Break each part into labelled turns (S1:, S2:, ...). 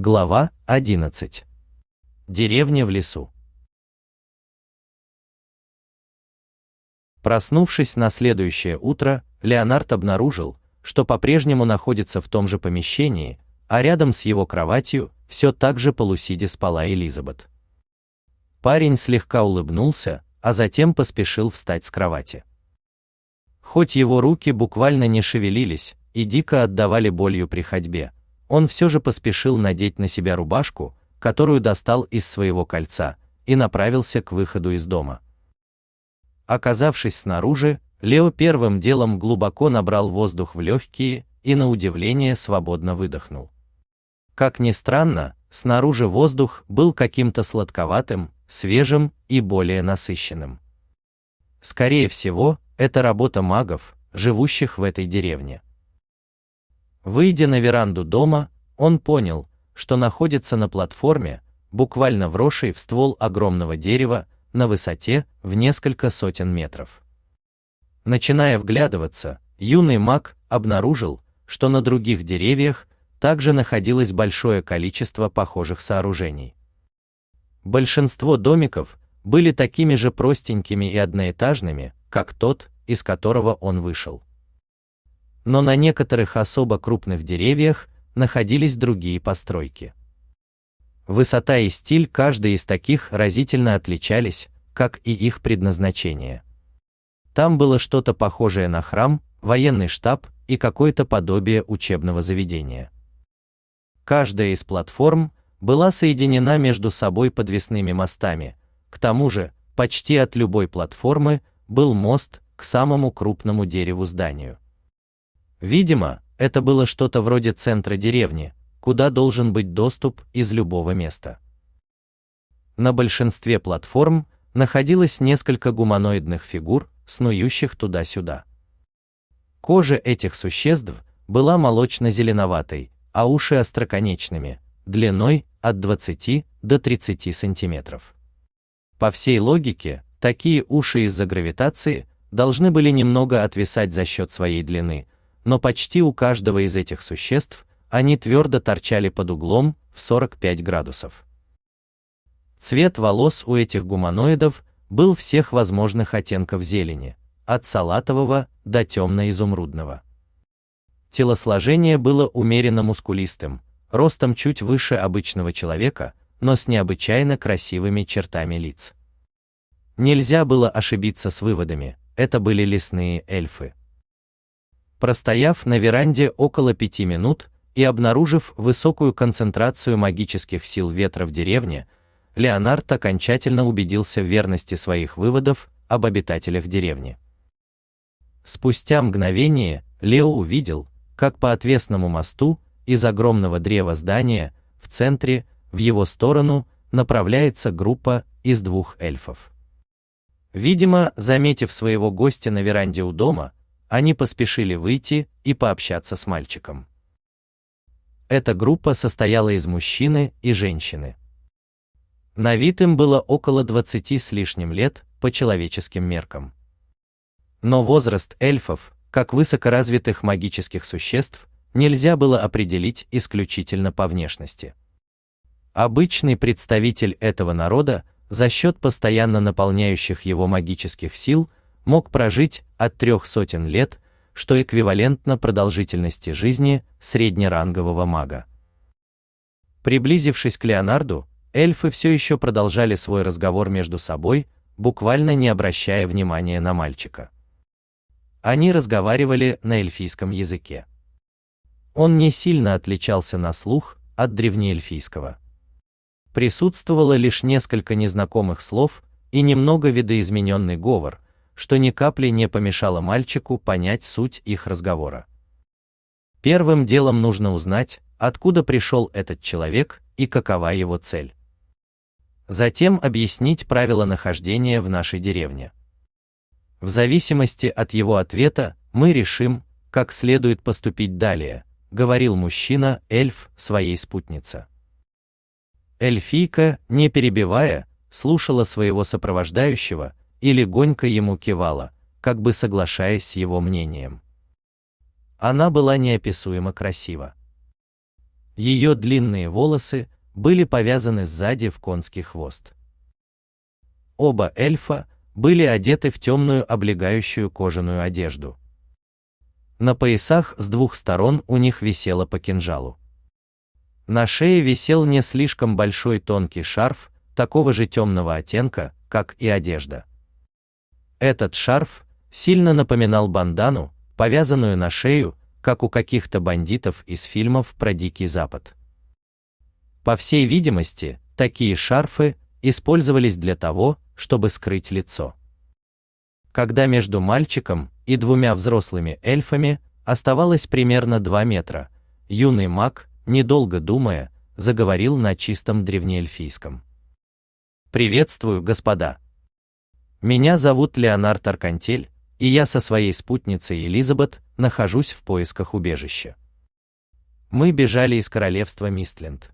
S1: Глава 11. Деревня в лесу. Проснувшись на следующее утро, Леонард обнаружил, что по-прежнему находится в том же помещении, а рядом с его кроватью все так же полусидя спала Элизабет. Парень слегка улыбнулся, а затем поспешил встать с кровати. Хоть его руки буквально не шевелились и дико отдавали болью при ходьбе, он все же поспешил надеть на себя рубашку, которую достал из своего кольца, и направился к выходу из дома. Оказавшись снаружи, Лео первым делом глубоко набрал воздух в легкие и на удивление свободно выдохнул. Как ни странно, снаружи воздух был каким-то сладковатым, свежим и более насыщенным. Скорее всего, это работа магов, живущих в этой деревне. Выйдя на веранду дома, он понял, что находится на платформе, буквально вросшей в ствол огромного дерева на высоте в несколько сотен метров. Начиная вглядываться, юный маг обнаружил, что на других деревьях также находилось большое количество похожих сооружений. Большинство домиков были такими же простенькими и одноэтажными, как тот, из которого он вышел но на некоторых особо крупных деревьях находились другие постройки. Высота и стиль каждой из таких разительно отличались, как и их предназначение. Там было что-то похожее на храм, военный штаб и какое-то подобие учебного заведения. Каждая из платформ была соединена между собой подвесными мостами. К тому же, почти от любой платформы был мост к самому крупному дереву зданию. Видимо, это было что-то вроде центра деревни, куда должен быть доступ из любого места. На большинстве платформ находилось несколько гуманоидных фигур, снующих туда-сюда. Кожа этих существ была молочно-зеленоватой, а уши остроконечными, длиной от 20 до 30 сантиметров. По всей логике, такие уши из-за гравитации должны были немного отвисать за счет своей длины, но почти у каждого из этих существ они твердо торчали под углом в 45 градусов. Цвет волос у этих гуманоидов был всех возможных оттенков зелени, от салатового до темно-изумрудного. Телосложение было умеренно мускулистым, ростом чуть выше обычного человека, но с необычайно красивыми чертами лиц. Нельзя было ошибиться с выводами, это были лесные эльфы. Простояв на веранде около пяти минут и обнаружив высокую концентрацию магических сил ветра в деревне, Леонард окончательно убедился в верности своих выводов об обитателях деревни. Спустя мгновение Лео увидел, как по отвесному мосту из огромного древа здания в центре в его сторону направляется группа из двух эльфов. Видимо, заметив своего гостя на веранде у дома, они поспешили выйти и пообщаться с мальчиком. Эта группа состояла из мужчины и женщины. На вид им было около 20 с лишним лет по человеческим меркам. Но возраст эльфов, как высокоразвитых магических существ, нельзя было определить исключительно по внешности. Обычный представитель этого народа за счет постоянно наполняющих его магических сил мог прожить от трех сотен лет, что эквивалентно продолжительности жизни среднерангового мага. Приблизившись к Леонарду, эльфы все еще продолжали свой разговор между собой, буквально не обращая внимания на мальчика. Они разговаривали на эльфийском языке. Он не сильно отличался на слух от древнеэльфийского. Присутствовало лишь несколько незнакомых слов и немного видоизмененный говор, что ни капли не помешало мальчику понять суть их разговора. Первым делом нужно узнать, откуда пришел этот человек и какова его цель. Затем объяснить правила нахождения в нашей деревне. В зависимости от его ответа мы решим, как следует поступить далее, говорил мужчина, эльф, своей спутнице. Эльфийка, не перебивая, слушала своего сопровождающего, и легонько ему кивала, как бы соглашаясь с его мнением. Она была неописуемо красива. Ее длинные волосы были повязаны сзади в конский хвост. Оба эльфа были одеты в темную облегающую кожаную одежду. На поясах с двух сторон у них висело по кинжалу. На шее висел не слишком большой тонкий шарф, такого же темного оттенка, как и одежда. Этот шарф сильно напоминал бандану, повязанную на шею, как у каких-то бандитов из фильмов про Дикий Запад. По всей видимости, такие шарфы использовались для того, чтобы скрыть лицо. Когда между мальчиком и двумя взрослыми эльфами оставалось примерно 2 метра, юный маг, недолго думая, заговорил на чистом древнеэльфийском. Приветствую, господа. Меня зовут Леонард Аркантель, и я со своей спутницей Элизабет нахожусь в поисках убежища. Мы бежали из королевства Мистленд.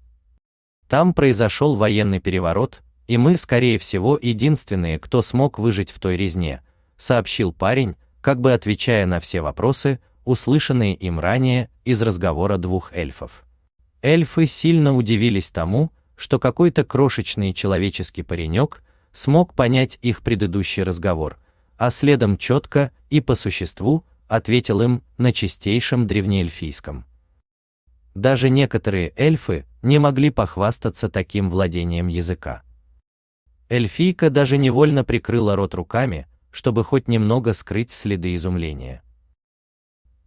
S1: Там произошел военный переворот, и мы, скорее всего, единственные, кто смог выжить в той резне, сообщил парень, как бы отвечая на все вопросы, услышанные им ранее из разговора двух эльфов. Эльфы сильно удивились тому, что какой-то крошечный человеческий паренек смог понять их предыдущий разговор, а следом четко и по существу ответил им на чистейшем древнеэльфийском. Даже некоторые эльфы не могли похвастаться таким владением языка. Эльфийка даже невольно прикрыла рот руками, чтобы хоть немного скрыть следы изумления.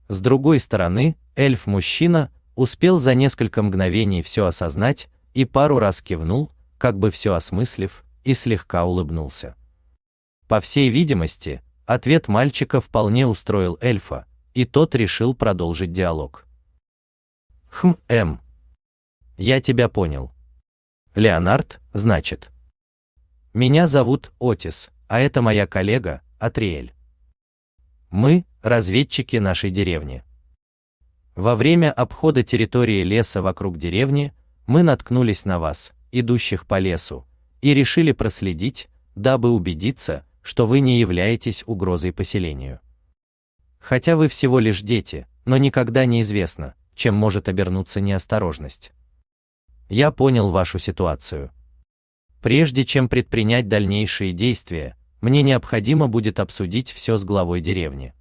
S1: С другой стороны, эльф-мужчина успел за несколько мгновений все осознать и пару раз кивнул, как бы все осмыслив, и слегка улыбнулся. По всей видимости, ответ мальчика вполне устроил эльфа, и тот решил продолжить диалог. Хм, М. Я тебя понял. Леонард, значит. Меня зовут Отис, а это моя коллега, Атриэль. Мы разведчики нашей деревни. Во время обхода территории леса вокруг деревни мы наткнулись на вас, идущих по лесу, и решили проследить, дабы убедиться, что вы не являетесь угрозой поселению. Хотя вы всего лишь дети, но никогда не известно, чем может обернуться неосторожность. Я понял вашу ситуацию. Прежде чем предпринять дальнейшие действия, мне необходимо будет обсудить все с главой деревни.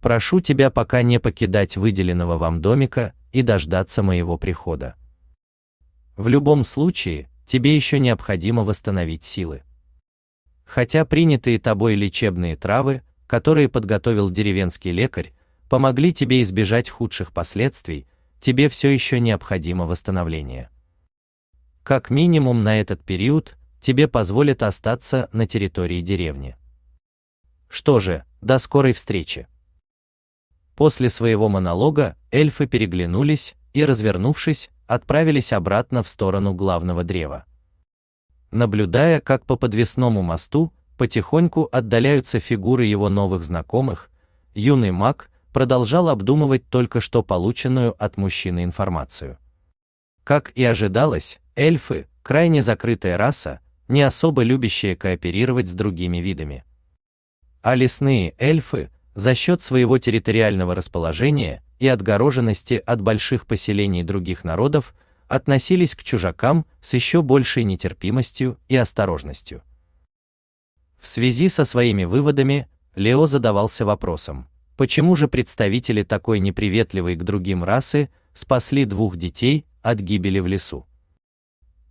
S1: Прошу тебя пока не покидать выделенного вам домика и дождаться моего прихода. В любом случае, тебе еще необходимо восстановить силы. Хотя принятые тобой лечебные травы, которые подготовил деревенский лекарь, помогли тебе избежать худших последствий, тебе все еще необходимо восстановление. Как минимум на этот период тебе позволят остаться на территории деревни. Что же, до скорой встречи. После своего монолога эльфы переглянулись и, развернувшись, отправились обратно в сторону главного древа. Наблюдая, как по подвесному мосту потихоньку отдаляются фигуры его новых знакомых, юный маг продолжал обдумывать только что полученную от мужчины информацию. Как и ожидалось, эльфы, крайне закрытая раса, не особо любящие кооперировать с другими видами. А лесные эльфы, за счет своего территориального расположения и отгороженности от больших поселений других народов, относились к чужакам с еще большей нетерпимостью и осторожностью. В связи со своими выводами Лео задавался вопросом, почему же представители такой неприветливой к другим расы спасли двух детей от гибели в лесу.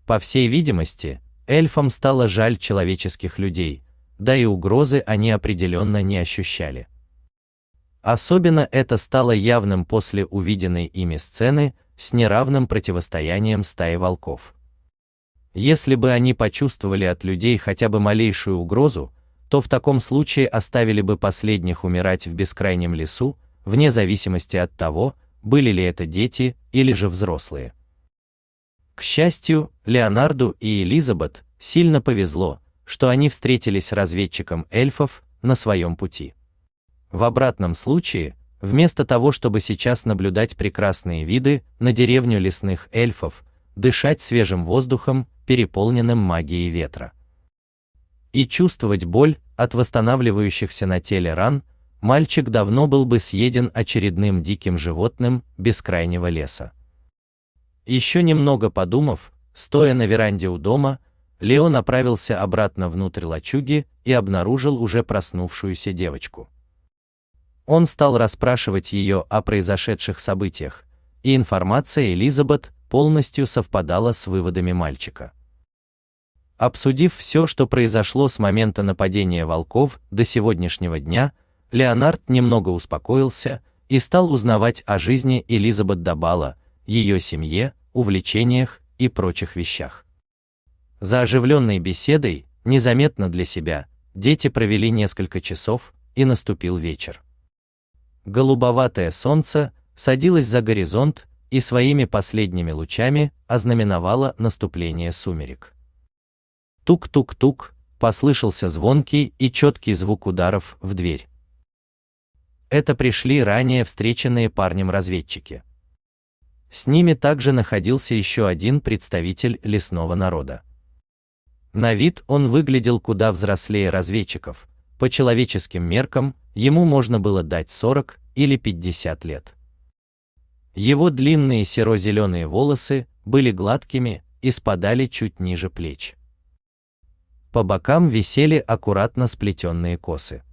S1: По всей видимости, эльфам стало жаль человеческих людей, да и угрозы они определенно не ощущали. Особенно это стало явным после увиденной ими сцены с неравным противостоянием стаи волков. Если бы они почувствовали от людей хотя бы малейшую угрозу, то в таком случае оставили бы последних умирать в бескрайнем лесу, вне зависимости от того, были ли это дети или же взрослые. К счастью, Леонарду и Элизабет сильно повезло, что они встретились с разведчиком эльфов на своем пути. В обратном случае, вместо того, чтобы сейчас наблюдать прекрасные виды на деревню лесных эльфов, дышать свежим воздухом, переполненным магией ветра, и чувствовать боль от восстанавливающихся на теле ран, мальчик давно был бы съеден очередным диким животным бескрайнего леса. Еще немного подумав, стоя на веранде у дома, Лео направился обратно внутрь лачуги и обнаружил уже проснувшуюся девочку. Он стал расспрашивать ее о произошедших событиях, и информация Элизабет полностью совпадала с выводами мальчика. Обсудив все, что произошло с момента нападения волков до сегодняшнего дня, Леонард немного успокоился и стал узнавать о жизни Элизабет Дабала, ее семье, увлечениях и прочих вещах. За оживленной беседой, незаметно для себя, дети провели несколько часов, и наступил вечер. Голубоватое солнце садилось за горизонт и своими последними лучами ознаменовало наступление сумерек. Тук-тук-тук, послышался звонкий и четкий звук ударов в дверь. Это пришли ранее встреченные парнем разведчики. С ними также находился еще один представитель лесного народа. На вид он выглядел куда взрослее разведчиков. По человеческим меркам ему можно было дать 40 или 50 лет. Его длинные серо-зеленые волосы были гладкими и спадали чуть ниже плеч. По бокам висели аккуратно сплетенные косы.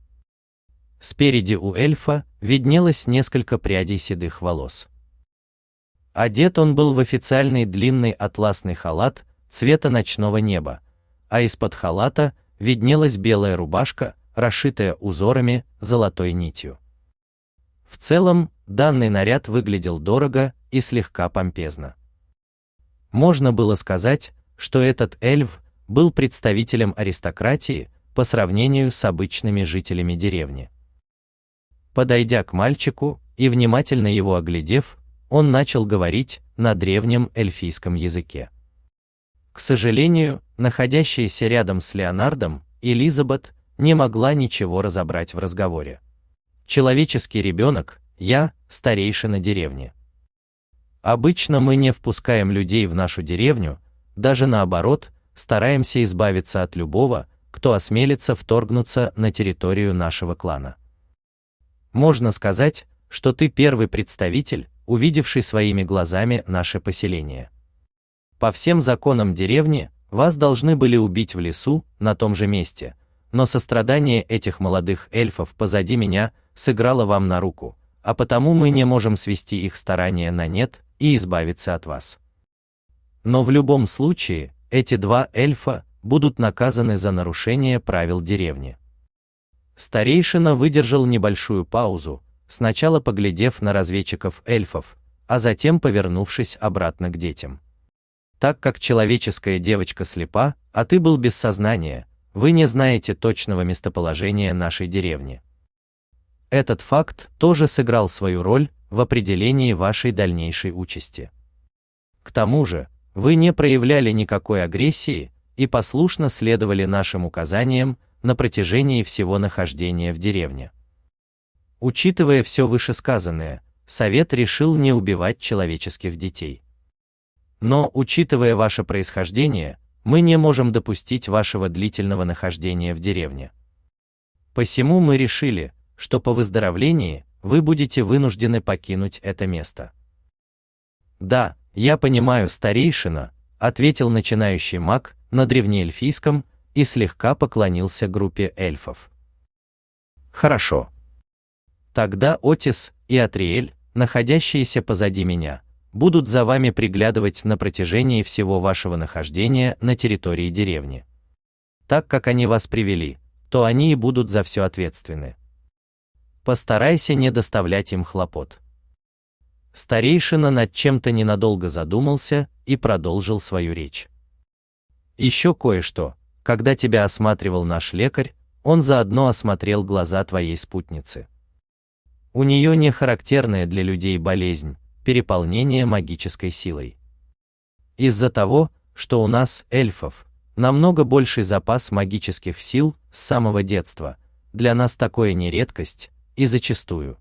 S1: Спереди у эльфа виднелось несколько прядей седых волос. Одет он был в официальный длинный атласный халат цвета ночного неба, а из-под халата виднелась белая рубашка, расшитая узорами золотой нитью. В целом, данный наряд выглядел дорого и слегка помпезно. Можно было сказать, что этот эльф был представителем аристократии по сравнению с обычными жителями деревни. Подойдя к мальчику и внимательно его оглядев, он начал говорить на древнем эльфийском языке. К сожалению, находящаяся рядом с Леонардом, Элизабет не могла ничего разобрать в разговоре. Человеческий ребенок, я, старейшина деревни. Обычно мы не впускаем людей в нашу деревню, даже наоборот, стараемся избавиться от любого, кто осмелится вторгнуться на территорию нашего клана. Можно сказать, что ты первый представитель, увидевший своими глазами наше поселение. По всем законам деревни вас должны были убить в лесу, на том же месте, но сострадание этих молодых эльфов позади меня сыграло вам на руку, а потому мы не можем свести их старания на нет и избавиться от вас. Но в любом случае, эти два эльфа будут наказаны за нарушение правил деревни. Старейшина выдержал небольшую паузу, сначала поглядев на разведчиков эльфов, а затем повернувшись обратно к детям. Так как человеческая девочка слепа, а ты был без сознания, вы не знаете точного местоположения нашей деревни. Этот факт тоже сыграл свою роль в определении вашей дальнейшей участи. К тому же, вы не проявляли никакой агрессии и послушно следовали нашим указаниям на протяжении всего нахождения в деревне. Учитывая все вышесказанное, совет решил не убивать человеческих детей. Но, учитывая ваше происхождение, мы не можем допустить вашего длительного нахождения в деревне. Посему мы решили, что по выздоровлении вы будете вынуждены покинуть это место. Да, я понимаю, старейшина, ответил начинающий маг на древнеэльфийском и слегка поклонился группе эльфов. Хорошо. Тогда Отис и Атриэль, находящиеся позади меня, будут за вами приглядывать на протяжении всего вашего нахождения на территории деревни. Так как они вас привели, то они и будут за все ответственны. Постарайся не доставлять им хлопот. Старейшина над чем-то ненадолго задумался и продолжил свою речь. Еще кое-что. Когда тебя осматривал наш лекарь, он заодно осмотрел глаза твоей спутницы. У нее не характерная для людей болезнь, переполнение магической силой. Из-за того, что у нас, эльфов, намного больший запас магических сил с самого детства, для нас такое не редкость, и зачастую.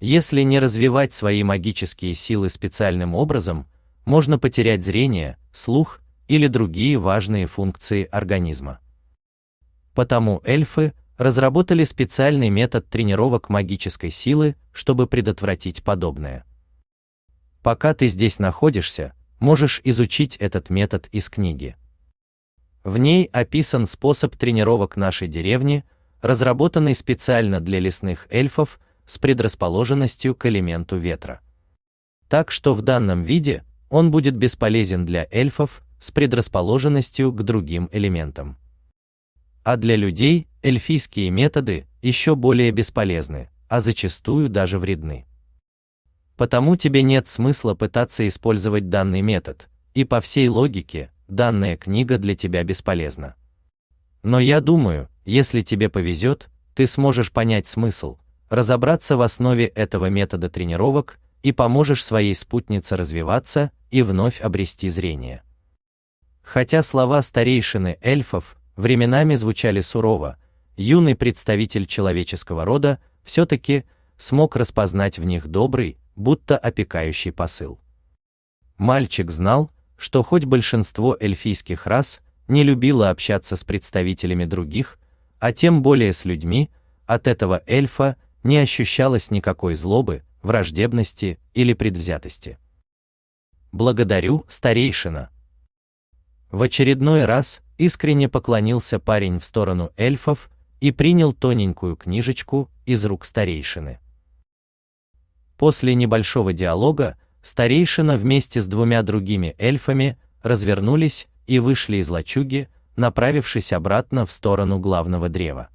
S1: Если не развивать свои магические силы специальным образом, можно потерять зрение, слух или другие важные функции организма. Потому эльфы разработали специальный метод тренировок магической силы, чтобы предотвратить подобное. Пока ты здесь находишься, можешь изучить этот метод из книги. В ней описан способ тренировок нашей деревни, разработанный специально для лесных эльфов с предрасположенностью к элементу ветра. Так что в данном виде он будет бесполезен для эльфов с предрасположенностью к другим элементам. А для людей эльфийские методы еще более бесполезны, а зачастую даже вредны. Потому тебе нет смысла пытаться использовать данный метод, и по всей логике, данная книга для тебя бесполезна. Но я думаю, если тебе повезет, ты сможешь понять смысл, разобраться в основе этого метода тренировок и поможешь своей спутнице развиваться и вновь обрести зрение. Хотя слова старейшины эльфов временами звучали сурово, юный представитель человеческого рода все-таки смог распознать в них добрый, будто опекающий посыл. Мальчик знал, что хоть большинство эльфийских рас не любило общаться с представителями других, а тем более с людьми, от этого эльфа не ощущалось никакой злобы, враждебности или предвзятости. Благодарю, старейшина. В очередной раз искренне поклонился парень в сторону эльфов и принял тоненькую книжечку из рук старейшины. После небольшого диалога старейшина вместе с двумя другими эльфами развернулись и вышли из лачуги, направившись обратно в сторону главного древа.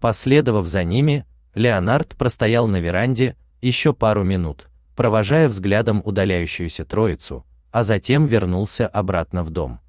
S1: Последовав за ними, Леонард простоял на веранде еще пару минут, провожая взглядом удаляющуюся троицу, а затем вернулся обратно в дом.